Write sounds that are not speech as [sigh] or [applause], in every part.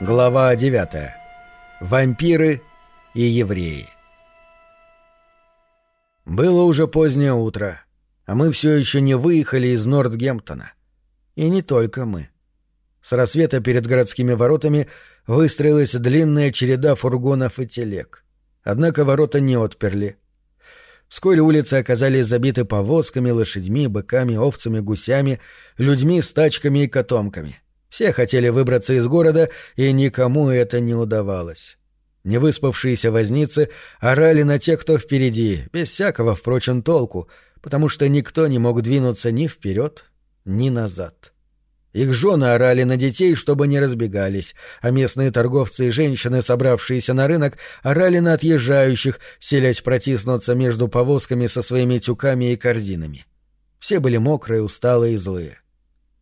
Глава 9. Вампиры и евреи. Было уже позднее утро, а мы все еще не выехали из Нортгемптона. И не только мы. С рассвета перед городскими воротами выстроилась длинная череда фургонов и телег. Однако ворота не отперли. Вскоре улицы оказались забиты повозками, лошадьми, быками, овцами, гусями, людьми с тачками и котомками — все хотели выбраться из города, и никому это не удавалось. Невыспавшиеся возницы орали на тех, кто впереди, без всякого, впрочем, толку, потому что никто не мог двинуться ни вперед, ни назад. Их жены орали на детей, чтобы не разбегались, а местные торговцы и женщины, собравшиеся на рынок, орали на отъезжающих, селясь протиснуться между повозками со своими тюками и корзинами. Все были мокрые, усталые и злые.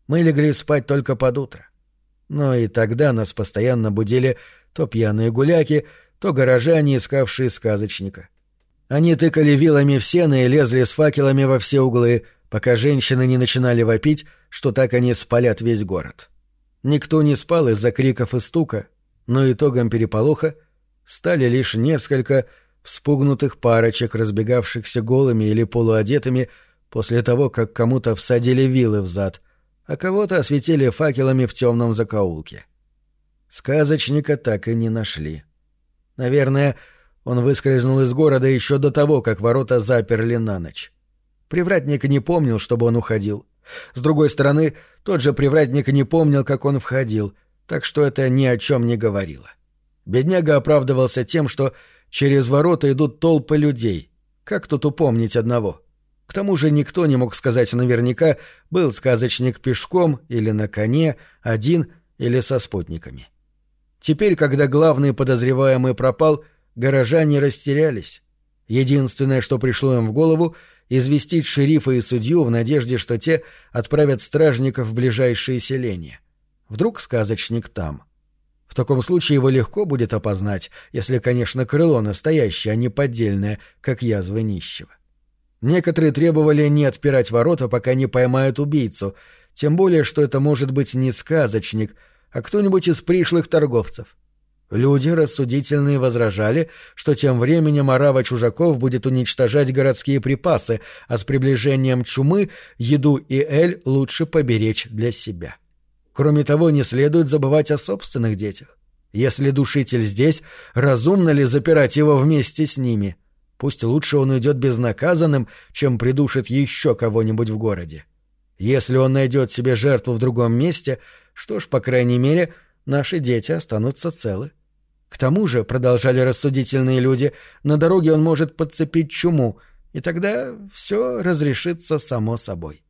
Мы легли спать только под утро. Но и тогда нас постоянно будили то пьяные гуляки, то горожане, искавшие сказочника. Они тыкали вилами в сено и лезли с факелами во все углы, пока женщины не начинали вопить, что так они спалят весь город. Никто не спал из-за криков и стука, но итогом переполоха стали лишь несколько вспугнутых парочек, разбегавшихся голыми или полуодетыми после того, как кому-то всадили вилы в зад, а кого-то осветили факелами в темном закоулке. Сказочника так и не нашли. Наверное, он выскользнул из города еще до того, как ворота заперли на ночь. Привратник не помнил, чтобы он уходил. С другой стороны, тот же привратник не помнил, как он входил, так что это ни о чем не говорило. Бедняга оправдывался тем, что через ворота идут толпы людей. Как тут упомнить одного? — к тому же никто не мог сказать наверняка, был сказочник пешком или на коне, один или со спутниками. Теперь, когда главный подозреваемый пропал, горожане растерялись. Единственное, что пришло им в голову, известить шерифа и судью в надежде, что те отправят стражников в ближайшие селения. Вдруг сказочник там. В таком случае его легко будет опознать, если, конечно, крыло настоящее, а не поддельное, как язва нищего. Некоторые требовали не отпирать ворота, пока не поймают убийцу, тем более, что это может быть не сказочник, а кто-нибудь из пришлых торговцев. Люди рассудительные возражали, что тем временем орава чужаков будет уничтожать городские припасы, а с приближением чумы еду и эль лучше поберечь для себя. Кроме того, не следует забывать о собственных детях. Если душитель здесь, разумно ли запирать его вместе с ними — Пусть лучше он уйдет безнаказанным, чем придушит еще кого-нибудь в городе. Если он найдет себе жертву в другом месте, что ж, по крайней мере, наши дети останутся целы. К тому же, продолжали рассудительные люди, на дороге он может подцепить чуму, и тогда все разрешится само собой.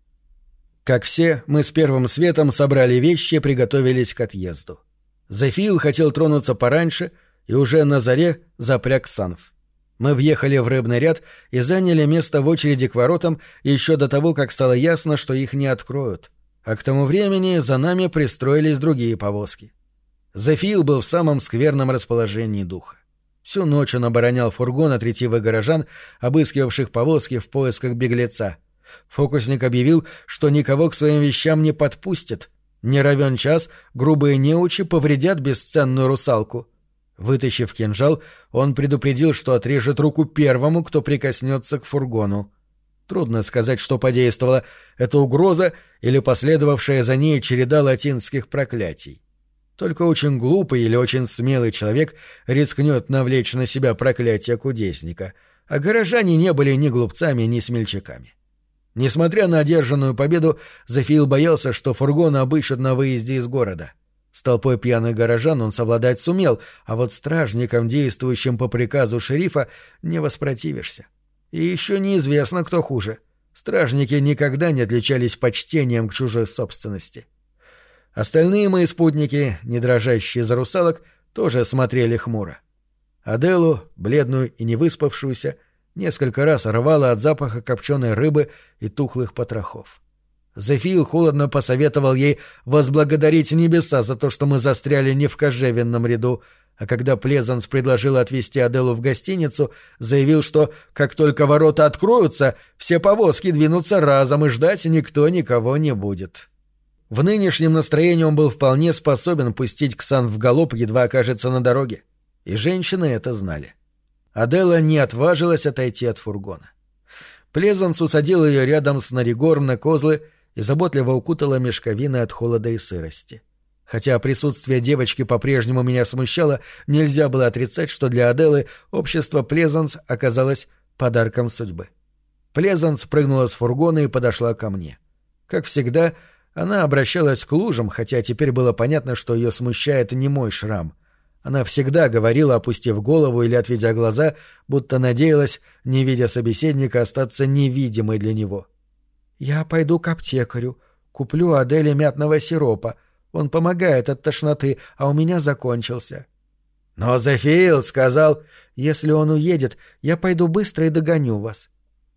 Как все, мы с первым светом собрали вещи и приготовились к отъезду. Зефил хотел тронуться пораньше и уже на заре запряг санф. Мы въехали в рыбный ряд и заняли место в очереди к воротам еще до того, как стало ясно, что их не откроют. А к тому времени за нами пристроились другие повозки. Зефил был в самом скверном расположении духа. Всю ночь он оборонял фургон от ретивых горожан, обыскивавших повозки в поисках беглеца. Фокусник объявил, что никого к своим вещам не подпустит. Не равен час, грубые неучи повредят бесценную русалку — Вытащив кинжал, он предупредил, что отрежет руку первому, кто прикоснется к фургону. Трудно сказать, что подействовало, это угроза или последовавшая за ней череда латинских проклятий. Только очень глупый или очень смелый человек рискнет навлечь на себя проклятие кудесника, а горожане не были ни глупцами, ни смельчаками. Несмотря на одержанную победу, Зафиил боялся, что фургон обыщут на выезде из города — с толпой пьяных горожан он совладать сумел, а вот стражникам, действующим по приказу шерифа, не воспротивишься. И еще неизвестно, кто хуже. Стражники никогда не отличались почтением к чужой собственности. Остальные мои спутники, не дрожащие за русалок, тоже смотрели хмуро. Аделу, бледную и невыспавшуюся, несколько раз рвало от запаха копченой рыбы и тухлых потрохов. Зефил холодно посоветовал ей возблагодарить небеса за то, что мы застряли не в кожевенном ряду, а когда Плезанс предложил отвезти Аделу в гостиницу, заявил, что как только ворота откроются, все повозки двинутся разом и ждать никто никого не будет. В нынешнем настроении он был вполне способен пустить Ксан в галоп, едва окажется на дороге. И женщины это знали. Адела не отважилась отойти от фургона. Плезанс усадил ее рядом с Наригором на козлы и заботливо укутала мешковины от холода и сырости. Хотя присутствие девочки по-прежнему меня смущало, нельзя было отрицать, что для Аделы общество Плезанс оказалось подарком судьбы. Плезанс прыгнула с фургона и подошла ко мне. Как всегда, она обращалась к лужам, хотя теперь было понятно, что ее смущает не мой шрам. Она всегда говорила, опустив голову или отведя глаза, будто надеялась, не видя собеседника, остаться невидимой для него. «Я пойду к аптекарю, куплю Аделе мятного сиропа», он помогает от тошноты, а у меня закончился. Но Зефиил сказал, если он уедет, я пойду быстро и догоню вас.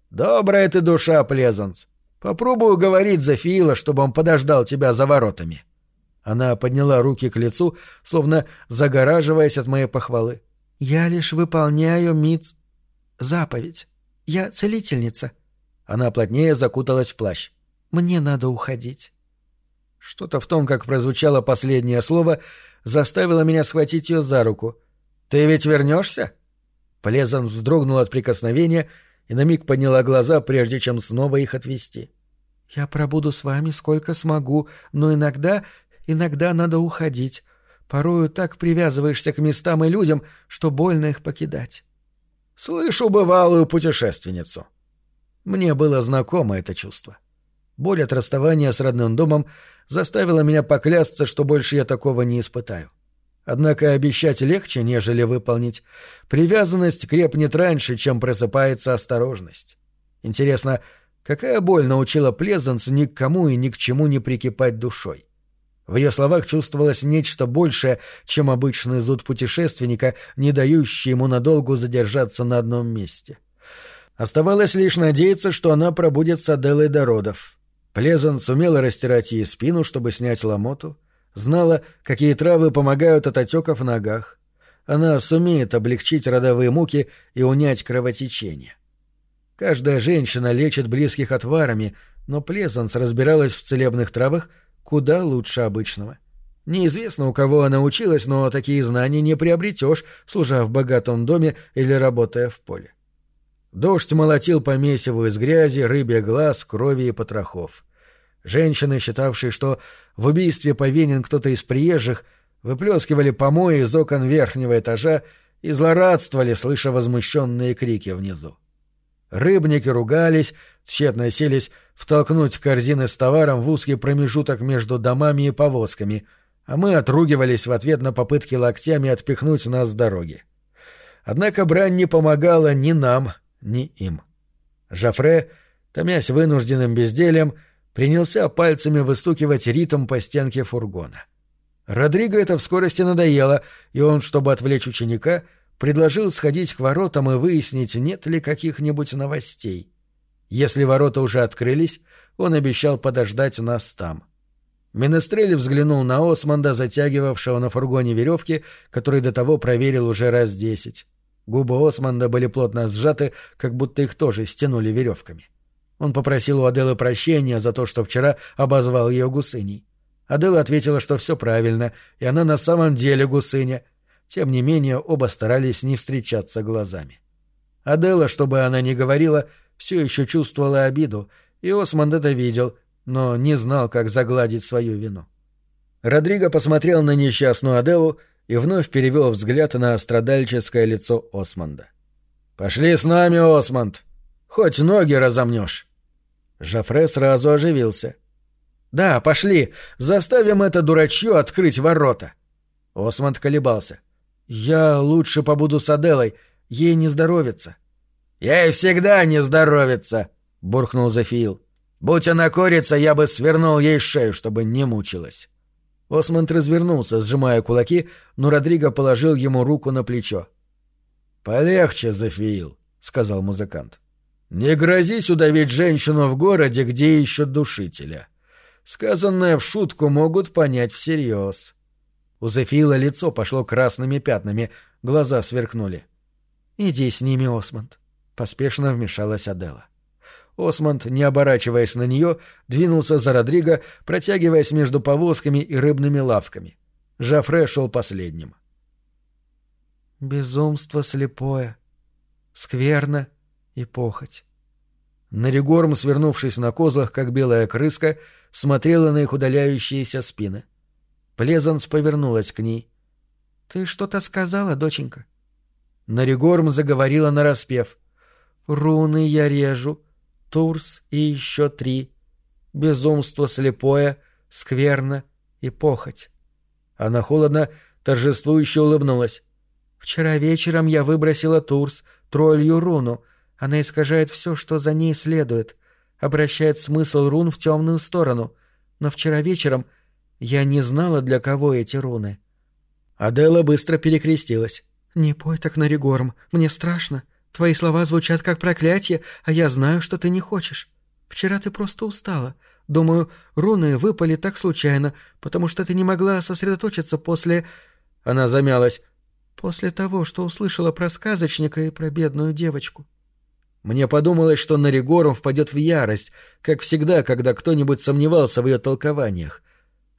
Добрая ты душа, Плезанс. Попробую говорить Зефиила, чтобы он подождал тебя за воротами. Она подняла руки к лицу, словно загораживаясь от моей похвалы. Я лишь выполняю миц... заповедь. Я целительница. Она плотнее закуталась в плащ. Мне надо уходить. Что-то в том, как прозвучало последнее слово, заставило меня схватить ее за руку. «Ты ведь вернешься?» Плезан вздрогнул от прикосновения и на миг подняла глаза, прежде чем снова их отвести. «Я пробуду с вами сколько смогу, но иногда, иногда надо уходить. Порою так привязываешься к местам и людям, что больно их покидать». «Слышу бывалую путешественницу». Мне было знакомо это чувство. Боль от расставания с родным домом заставила меня поклясться, что больше я такого не испытаю. Однако обещать легче, нежели выполнить. Привязанность крепнет раньше, чем просыпается осторожность. Интересно, какая боль научила Плезанс ни к кому и ни к чему не прикипать душой? В ее словах чувствовалось нечто большее, чем обычный зуд путешественника, не дающий ему надолго задержаться на одном месте. Оставалось лишь надеяться, что она пробудет с Аделой до родов. Плезан сумела растирать ей спину, чтобы снять ломоту, знала, какие травы помогают от отеков в ногах. Она сумеет облегчить родовые муки и унять кровотечение. Каждая женщина лечит близких отварами, но Плезанс разбиралась в целебных травах куда лучше обычного. Неизвестно, у кого она училась, но такие знания не приобретешь, служа в богатом доме или работая в поле. Дождь молотил по месиву из грязи, рыбья глаз, крови и потрохов. Женщины, считавшие, что в убийстве повинен кто-то из приезжих, выплескивали помои из окон верхнего этажа и злорадствовали, слыша возмущенные крики внизу. Рыбники ругались, тщетно селись втолкнуть корзины с товаром в узкий промежуток между домами и повозками, а мы отругивались в ответ на попытки локтями отпихнуть нас с дороги. Однако брань не помогала ни нам, ни им. Жафре, томясь вынужденным бездельем, принялся пальцами выстукивать ритм по стенке фургона. Родриго это в скорости надоело, и он, чтобы отвлечь ученика, предложил сходить к воротам и выяснить, нет ли каких-нибудь новостей. Если ворота уже открылись, он обещал подождать нас там. Менестрель взглянул на Османда, затягивавшего на фургоне веревки, который до того проверил уже раз десять. Губы Османда были плотно сжаты, как будто их тоже стянули веревками. Он попросил у Аделы прощения за то, что вчера обозвал ее гусыней. Адела ответила, что все правильно, и она на самом деле гусыня. Тем не менее, оба старались не встречаться глазами. Адела, чтобы она не говорила, все еще чувствовала обиду, и Осмонд это видел, но не знал, как загладить свою вину. Родриго посмотрел на несчастную Аделу и вновь перевел взгляд на страдальческое лицо Осмонда. «Пошли с нами, Осмонд! Хоть ноги разомнешь!» Жафре сразу оживился. «Да, пошли! Заставим это дурачье открыть ворота!» Осмонд колебался. «Я лучше побуду с Аделой, ей не здоровится». «Ей всегда не здоровится!» — буркнул Зафиил. «Будь она курица, я бы свернул ей шею, чтобы не мучилась». Осмонд развернулся, сжимая кулаки, но Родриго положил ему руку на плечо. «Полегче, Зафиил», — сказал музыкант. «Не грозись удавить женщину в городе, где ищут душителя. Сказанное в шутку могут понять всерьез». У Зафиила лицо пошло красными пятнами, глаза сверкнули. «Иди с ними, Осмонд», — поспешно вмешалась Адела. Осмонд, не оборачиваясь на нее, двинулся за Родриго, протягиваясь между повозками и рыбными лавками. Жафре шел последним. «Безумство слепое, скверно и похоть». Наригорм, свернувшись на козлах, как белая крыска, смотрела на их удаляющиеся спины. Плезанс повернулась к ней. «Ты что-то сказала, доченька?» Наригорм заговорила нараспев. «Руны я режу, Турс и еще три. Безумство слепое, скверно и похоть. Она холодно, торжествующе улыбнулась. Вчера вечером я выбросила Турс, троллью руну. Она искажает все, что за ней следует, обращает смысл рун в темную сторону. Но вчера вечером я не знала, для кого эти руны. Адела быстро перекрестилась. «Не пой так на Ригорм, мне страшно. Твои слова звучат как проклятие, а я знаю, что ты не хочешь. Вчера ты просто устала. Думаю, руны выпали так случайно, потому что ты не могла сосредоточиться после...» Она замялась. «После того, что услышала про сказочника и про бедную девочку». Мне подумалось, что Наригорум впадет в ярость, как всегда, когда кто-нибудь сомневался в ее толкованиях.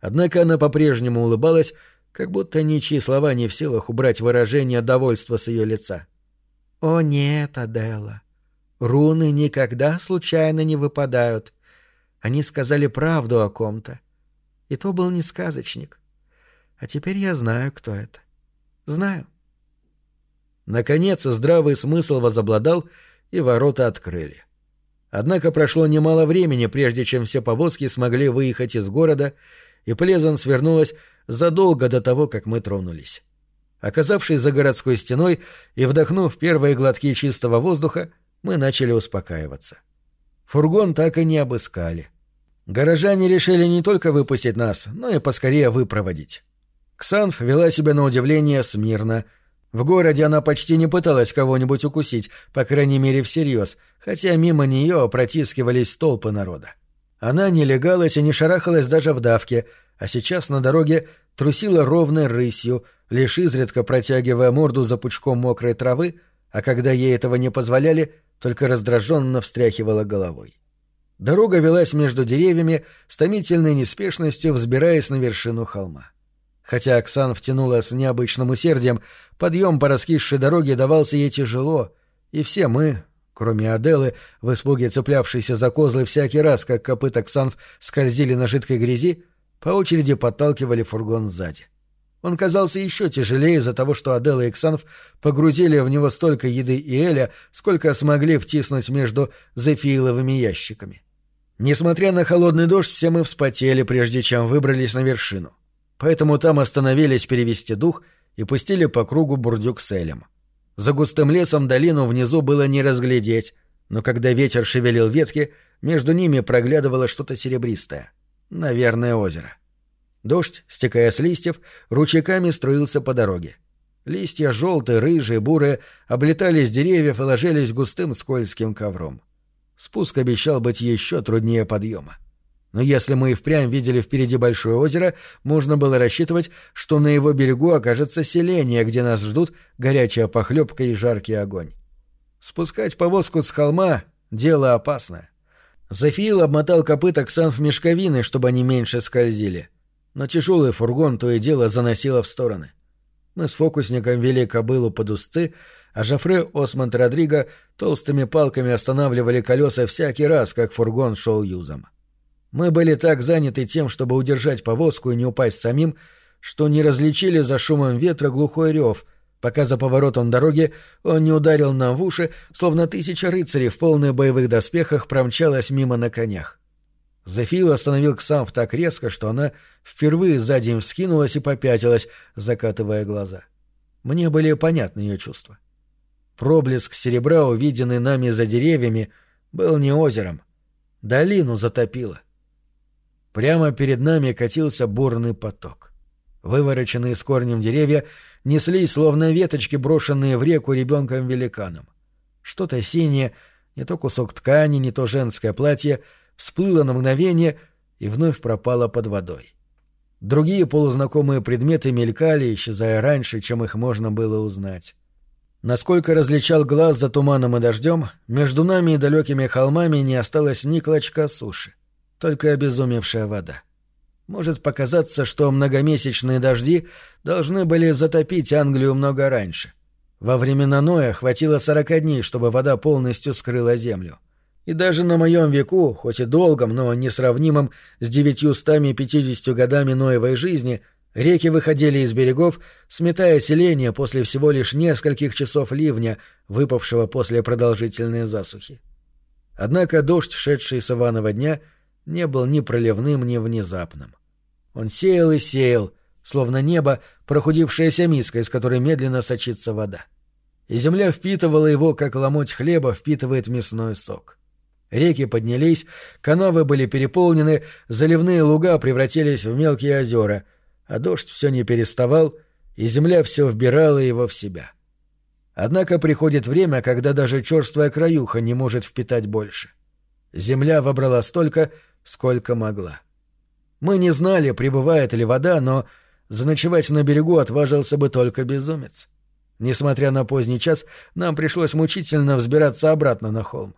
Однако она по-прежнему улыбалась, как будто ничьи слова не в силах убрать выражение довольства с ее лица. — «О нет, Аделла, руны никогда случайно не выпадают. Они сказали правду о ком-то. И то был не сказочник. А теперь я знаю, кто это. Знаю». Наконец здравый смысл возобладал, и ворота открыли. Однако прошло немало времени, прежде чем все повозки смогли выехать из города, и Плезан свернулась задолго до того, как мы тронулись. Оказавшись за городской стеной и вдохнув первые глотки чистого воздуха, мы начали успокаиваться. Фургон так и не обыскали. Горожане решили не только выпустить нас, но и поскорее выпроводить. Ксанф вела себя на удивление смирно. В городе она почти не пыталась кого-нибудь укусить, по крайней мере всерьез, хотя мимо нее протискивались толпы народа. Она не легалась и не шарахалась даже в давке, а сейчас на дороге трусила ровной рысью, лишь изредка протягивая морду за пучком мокрой травы, а когда ей этого не позволяли, только раздраженно встряхивала головой. Дорога велась между деревьями с томительной неспешностью, взбираясь на вершину холма. Хотя Оксан втянула с необычным усердием, подъем по раскисшей дороге давался ей тяжело, и все мы, кроме Аделы, в испуге цеплявшейся за козлы всякий раз, как копыта Ксанф скользили на жидкой грязи, по очереди подталкивали фургон сзади. Он казался еще тяжелее из-за того, что Адела и Ксанф погрузили в него столько еды и эля, сколько смогли втиснуть между зефиловыми ящиками. Несмотря на холодный дождь, все мы вспотели, прежде чем выбрались на вершину. Поэтому там остановились перевести дух и пустили по кругу бурдюк с элем. За густым лесом долину внизу было не разглядеть, но когда ветер шевелил ветки, между ними проглядывало что-то серебристое. Наверное, озеро. Дождь, стекая с листьев, ручейками струился по дороге. Листья желтые, рыжие, бурые облетали с деревьев и ложились густым скользким ковром. Спуск обещал быть еще труднее подъема. Но если мы и впрямь видели впереди большое озеро, можно было рассчитывать, что на его берегу окажется селение, где нас ждут горячая похлебка и жаркий огонь. Спускать повозку с холма — дело опасное. Зафиил обмотал копыта Ксан в мешковины, чтобы они меньше скользили — но тяжелый фургон то и дело заносило в стороны. Мы с фокусником вели кобылу под узцы, а Жофре Осмонд Родриго толстыми палками останавливали колеса всякий раз, как фургон шел юзом. Мы были так заняты тем, чтобы удержать повозку и не упасть самим, что не различили за шумом ветра глухой рев, пока за поворотом дороги он не ударил нам в уши, словно тысяча рыцарей в полных боевых доспехах промчалась мимо на конях. Зефил остановил Ксамф так резко, что она впервые за день вскинулась и попятилась, закатывая глаза. Мне были понятны ее чувства. Проблеск серебра, увиденный нами за деревьями, был не озером. Долину затопило. Прямо перед нами катился бурный поток. Вывороченные с корнем деревья неслись, словно веточки, брошенные в реку ребенком-великаном. Что-то синее, не то кусок ткани, не то женское платье — всплыла на мгновение и вновь пропала под водой. Другие полузнакомые предметы мелькали, исчезая раньше, чем их можно было узнать. Насколько различал глаз за туманом и дождем, между нами и далекими холмами не осталось ни клочка суши, только обезумевшая вода. Может показаться, что многомесячные дожди должны были затопить Англию много раньше. Во времена Ноя хватило сорока дней, чтобы вода полностью скрыла землю. И даже на моем веку, хоть и долгом, но несравнимом с девятьюстами пятьдесятью годами Ноевой жизни, реки выходили из берегов, сметая селение после всего лишь нескольких часов ливня, выпавшего после продолжительной засухи. Однако дождь, шедший с Иванова дня, не был ни проливным, ни внезапным. Он сеял и сеял, словно небо, прохудившаяся миска, из которой медленно сочится вода. И земля впитывала его, как ломоть хлеба впитывает мясной сок. Реки поднялись, канавы были переполнены, заливные луга превратились в мелкие озера, а дождь все не переставал, и земля все вбирала его в себя. Однако приходит время, когда даже черствая краюха не может впитать больше. Земля вобрала столько, сколько могла. — мы не знали, прибывает ли вода, но заночевать на берегу отважился бы только безумец. Несмотря на поздний час, нам пришлось мучительно взбираться обратно на холм.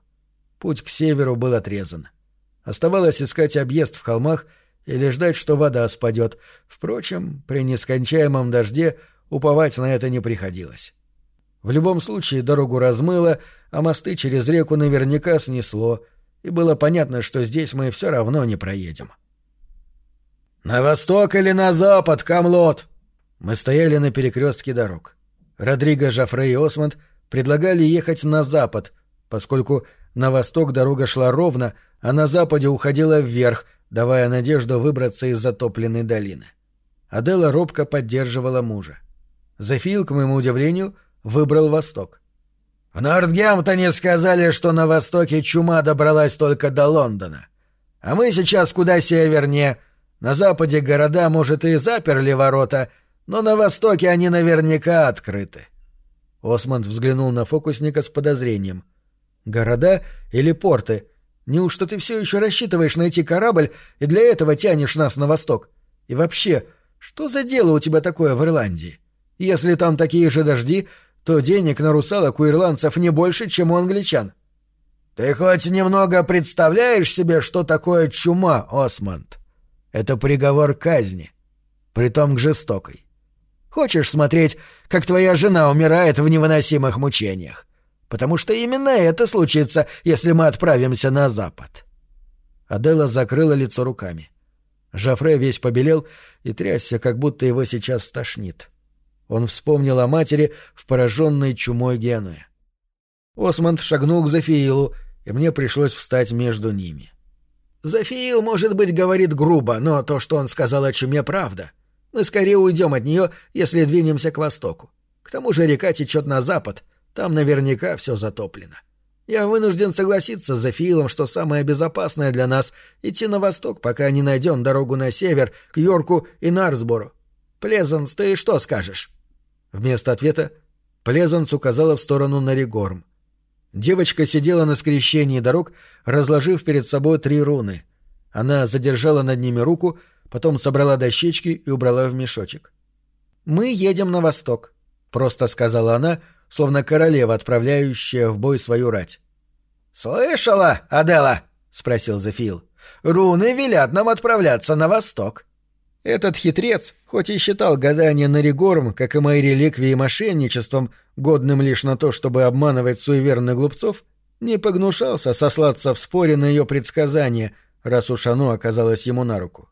Путь к северу был отрезан. Оставалось искать объезд в холмах или ждать, что вода спадет. Впрочем, при нескончаемом дожде уповать на это не приходилось. В любом случае дорогу размыло, а мосты через реку наверняка снесло, и было понятно, что здесь мы все равно не проедем. — «На восток или на запад, Камлот?» Мы стояли на перекрестке дорог. Родриго, Жафре и Осмонд предлагали ехать на запад, поскольку на восток дорога шла ровно, а на западе уходила вверх, давая надежду выбраться из затопленной долины. Адела робко поддерживала мужа. Зефил, к моему удивлению, выбрал восток. «В Нортгемптоне сказали, что на востоке чума добралась только до Лондона. А мы сейчас куда севернее — на западе города, может, и заперли ворота, но на востоке они наверняка открыты. Осмонд взглянул на фокусника с подозрением. «Города или порты? Неужто ты все еще рассчитываешь найти корабль и для этого тянешь нас на восток? И вообще, что за дело у тебя такое в Ирландии? Если там такие же дожди, то денег на русалок у ирландцев не больше, чем у англичан». «Ты хоть немного представляешь себе, что такое чума, Осмонд?» Это приговор казни. Притом к жестокой. Хочешь смотреть, как твоя жена умирает в невыносимых мучениях? Потому что именно это случится, если мы отправимся на запад. Адела закрыла лицо руками. Жафре весь побелел и трясся, как будто его сейчас стошнит. Он вспомнил о матери в пораженной чумой Генуе. Осмонд шагнул к Зафиилу, и мне пришлось встать между ними. Зафиил, может быть, говорит грубо, но то, что он сказал о чуме, правда. Мы скорее уйдем от нее, если двинемся к востоку. К тому же река течет на запад, там наверняка все затоплено. Я вынужден согласиться с Зафиилом, что самое безопасное для нас — идти на восток, пока не найдем дорогу на север, к Йорку и Нарсбору. Плезанс, ты что скажешь?» Вместо ответа Плезанс указала в сторону Наригорм. Девочка сидела на скрещении дорог, разложив перед собой три руны. Она задержала над ними руку, потом собрала дощечки и убрала в мешочек. «Мы едем на восток», — просто сказала она, словно королева, отправляющая в бой свою рать. «Слышала, Адела?» — спросил Зефил. «Руны велят нам отправляться на восток». Этот хитрец, хоть и считал гадание на Ригорм, как и мои реликвии, мошенничеством, годным лишь на то, чтобы обманывать суеверных глупцов, не погнушался сослаться в споре на ее предсказание, раз уж оно оказалось ему на руку.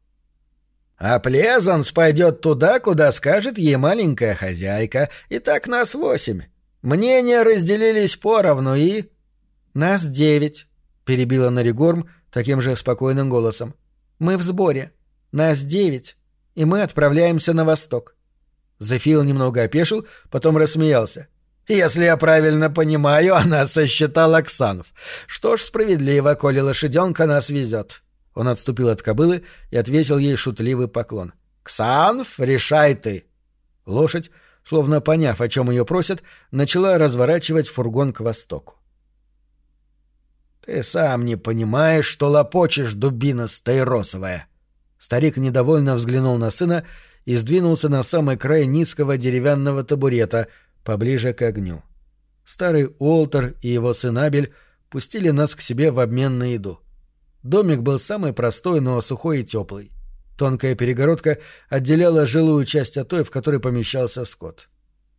«А Плезанс пойдет туда, куда скажет ей маленькая хозяйка, и так нас восемь. Мнения разделились поровну и...» «Нас девять», — перебила Наригорм таким же спокойным голосом. «Мы в сборе. Нас девять и мы отправляемся на восток. Зефил немного опешил, потом рассмеялся. «Если я правильно понимаю, [laughs] она сосчитала Оксанов. Что ж, справедливо, коли лошаденка нас везет». Он отступил от кобылы и отвесил ей шутливый поклон. «Ксанф, решай ты!» Лошадь, словно поняв, о чем ее просят, начала разворачивать фургон к востоку. «Ты сам не понимаешь, что лопочешь, дубина стаиросовая!» Старик недовольно взглянул на сына и сдвинулся на самый край низкого деревянного табурета, поближе к огню. старый Уолтер и его сын Абель пустили нас к себе в обмен на еду. Домик был самый простой, но сухой и теплый. Тонкая перегородка отделяла жилую часть от той, в которой помещался скот.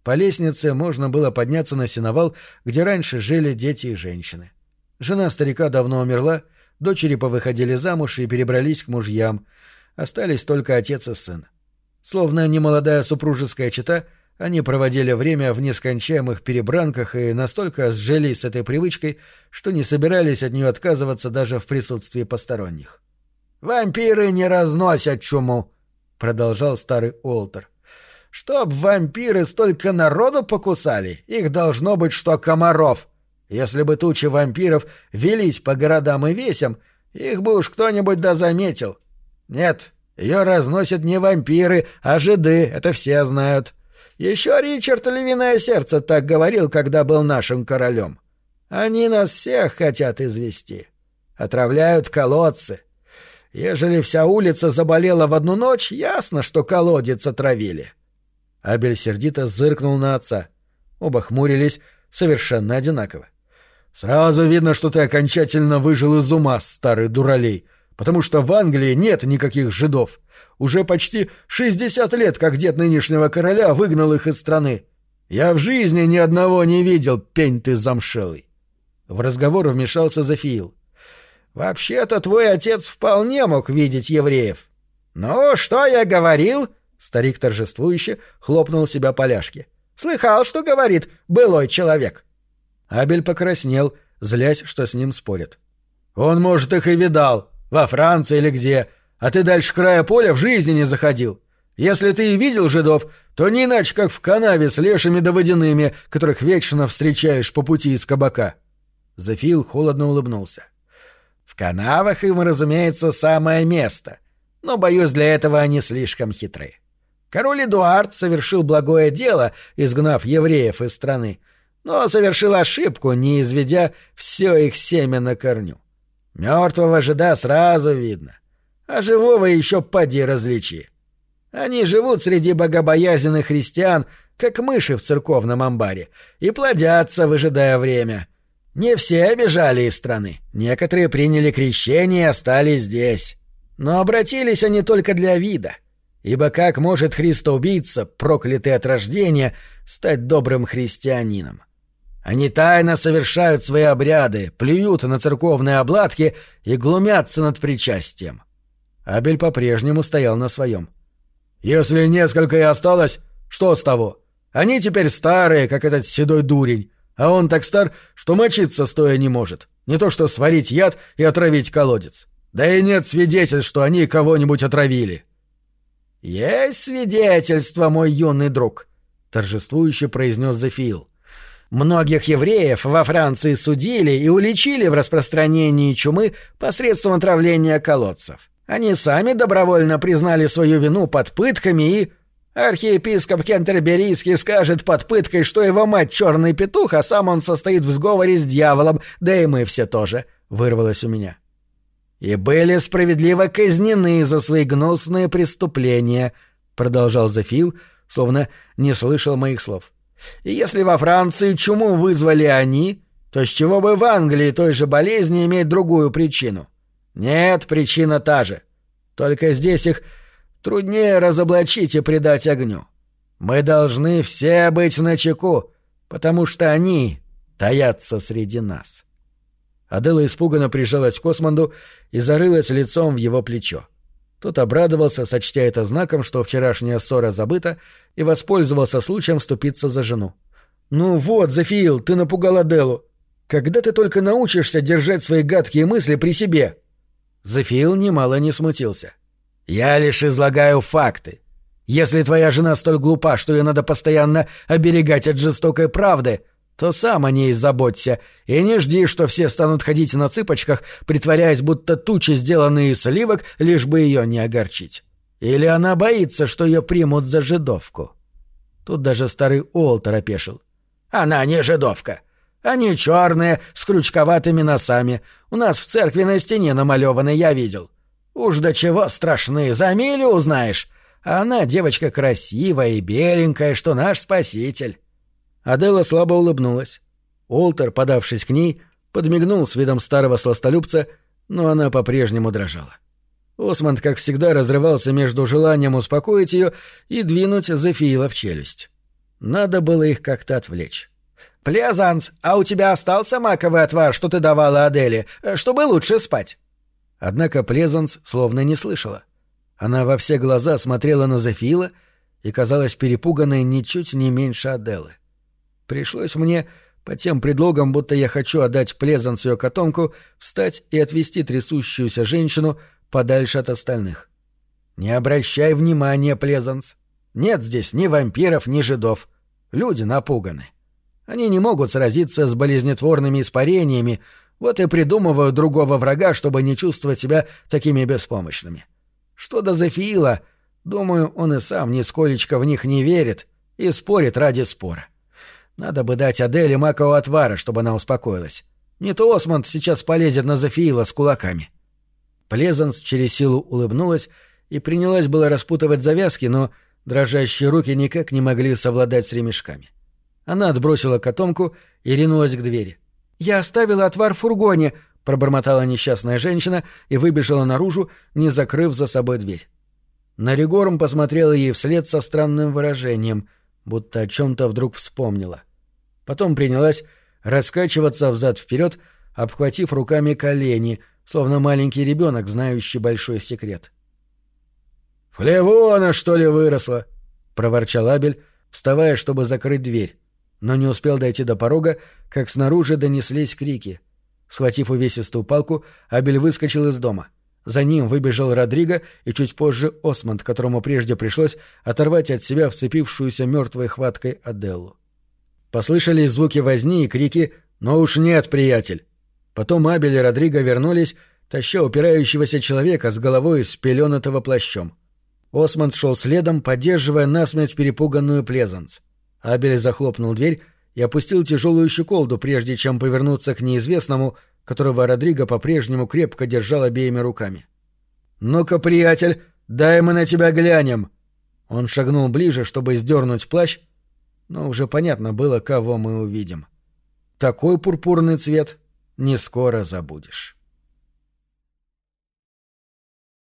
По лестнице можно было подняться на сеновал, где раньше жили дети и женщины. Жена старика давно умерла, дочери повыходили замуж и перебрались к мужьям. Остались только отец и сын. Словно немолодая супружеская чета, они проводили время в нескончаемых перебранках и настолько сжились с этой привычкой, что не собирались от нее отказываться даже в присутствии посторонних. «Вампиры не разносят чуму», — продолжал старый Олтер. «Чтоб вампиры столько народу покусали, их должно быть что комаров. Если бы тучи вампиров велись по городам и весям, их бы уж кто-нибудь да заметил. Нет, ее разносят не вампиры, а жиды, это все знают. Еще Ричард Львиное Сердце так говорил, когда был нашим королем. Они нас всех хотят извести. Отравляют колодцы, Ежели вся улица заболела в одну ночь, ясно, что колодец отравили. Абель сердито зыркнул на отца. Оба хмурились совершенно одинаково. «Сразу видно, что ты окончательно выжил из ума, старый дуралей, потому что в Англии нет никаких жидов. Уже почти шестьдесят лет, как дед нынешнего короля выгнал их из страны. Я в жизни ни одного не видел, пень ты замшелый». В разговор вмешался Зафиил. Вообще-то твой отец вполне мог видеть евреев. Ну, что я говорил? Старик торжествующе хлопнул себя по ляжке. Слыхал, что говорит былой человек. Абель покраснел, злясь, что с ним спорят. Он, может, их и видал, во Франции или где, а ты дальше края поля в жизни не заходил. Если ты и видел жидов, то не иначе, как в канаве с лешими да водяными, которых вечно встречаешь по пути из кабака. Зафил холодно улыбнулся. В канавах им, разумеется, самое место, но, боюсь, для этого они слишком хитры. Король Эдуард совершил благое дело, изгнав евреев из страны, но совершил ошибку, не изведя все их семя на корню. Мертвого жида сразу видно, а живого еще поди различи. Они живут среди богобоязненных христиан, как мыши в церковном амбаре, и плодятся, выжидая время. Не все бежали из страны. Некоторые приняли крещение и остались здесь. Но обратились они только для вида. Ибо как может христоубийца, проклятый от рождения, стать добрым христианином? Они тайно совершают свои обряды, плюют на церковные обладки и глумятся над причастием. Абель по-прежнему стоял на своем. «Если несколько и осталось, что с того? Они теперь старые, как этот седой дурень. А он так стар, что мочиться стоя не может. Не то что сварить яд и отравить колодец. Да и нет свидетельств, что они кого-нибудь отравили. «Есть свидетельство, мой юный друг», — торжествующе произнес Зефил. «Многих евреев во Франции судили и уличили в распространении чумы посредством отравления колодцев. Они сами добровольно признали свою вину под пытками и...» Архиепископ Кентерберийский скажет под пыткой, что его мать черный петух, а сам он состоит в сговоре с дьяволом, да и мы все тоже, — вырвалось у меня. И были справедливо казнены за свои гнусные преступления, — продолжал Зефил, словно не слышал моих слов. И если во Франции чуму вызвали они, то с чего бы в Англии той же болезни иметь другую причину? Нет, причина та же. Только здесь их труднее разоблачить и предать огню. Мы должны все быть начеку, потому что они таятся среди нас. Адела испуганно прижалась к Осмонду и зарылась лицом в его плечо. Тот обрадовался, сочтя это знаком, что вчерашняя ссора забыта, и воспользовался случаем вступиться за жену. «Ну вот, Зафиил, ты напугал Аделу. Когда ты только научишься держать свои гадкие мысли при себе?» Зафиил немало не смутился. Я лишь излагаю факты. Если твоя жена столь глупа, что ее надо постоянно оберегать от жестокой правды, то сам о ней заботься и не жди, что все станут ходить на цыпочках, притворяясь, будто тучи, сделанные из сливок, лишь бы ее не огорчить. Или она боится, что ее примут за жидовку. Тут даже старый Уолтер опешил. «Она не жидовка. Они черные, с крючковатыми носами. У нас в церкви на стене намалеваны, я видел. Уж до чего страшны, за милю узнаешь. А она девочка красивая и беленькая, что наш спаситель. Адела слабо улыбнулась. Олтер, подавшись к ней, подмигнул с видом старого сластолюбца, но она по-прежнему дрожала. Осмонд, как всегда, разрывался между желанием успокоить ее и двинуть Зефиила в челюсть. Надо было их как-то отвлечь. «Плезанс, а у тебя остался маковый отвар, что ты давала Аделе, э, чтобы лучше спать?» Однако Плезанс словно не слышала. Она во все глаза смотрела на Зефиила и казалась перепуганной ничуть не меньше Аделы. Пришлось мне, под тем предлогом, будто я хочу отдать Плезанс ее котомку, встать и отвести трясущуюся женщину подальше от остальных. «Не обращай внимания, Плезанс. Нет здесь ни вампиров, ни жидов. Люди напуганы. Они не могут сразиться с болезнетворными испарениями, вот и придумывают другого врага, чтобы не чувствовать себя такими беспомощными. Что до Зефиила, думаю, он и сам нисколечко в них не верит и спорит ради спора. Надо бы дать Аделе макового отвара, чтобы она успокоилась. Не то Осмонд сейчас полезет на Зефиила с кулаками. Плезанс через силу улыбнулась и принялась было распутывать завязки, но дрожащие руки никак не могли совладать с ремешками. Она отбросила котомку и ринулась к двери. «Я оставила отвар в фургоне», — пробормотала несчастная женщина и выбежала наружу, не закрыв за собой дверь. Наригорм посмотрела ей вслед со странным выражением, будто о чем-то вдруг вспомнила. Потом принялась раскачиваться взад-вперед, обхватив руками колени, словно маленький ребенок, знающий большой секрет. «Флевона, что ли, выросла?» — проворчал Абель, вставая, чтобы закрыть дверь но не успел дойти до порога, как снаружи донеслись крики. Схватив увесистую палку, Абель выскочил из дома. За ним выбежал Родриго и чуть позже Осмонд, которому прежде пришлось оторвать от себя вцепившуюся мертвой хваткой Аделлу. Послышались звуки возни и крики «Но уж нет, приятель!». Потом Абель и Родриго вернулись, таща упирающегося человека с головой из пеленатого плащом. Осмонд шел следом, поддерживая насмерть перепуганную Плезанс. Абель захлопнул дверь и опустил тяжелую щеколду, прежде чем повернуться к неизвестному, которого Родриго по-прежнему крепко держал обеими руками. «Ну-ка, приятель, дай мы на тебя глянем!» Он шагнул ближе, чтобы сдернуть плащ, но уже понятно было, кого мы увидим. Такой пурпурный цвет не скоро забудешь.